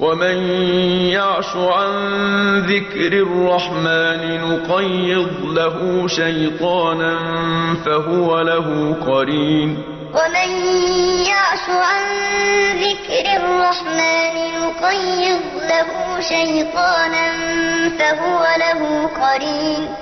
وَمَن يَعْشُ عَن ذِكْرِ الرَّحْمَٰنِ نُقَيِّضْ لَهُ شَيْطَانًا فَهُوَ لَهُ قَرِينٌ وَمَن يَعْشُ عَن ذِكْرِ الرَّحْمَٰنِ نُقَيِّضْ لَهُ شَيْطَانًا فَهُوَ لَهُ قَرِينٌ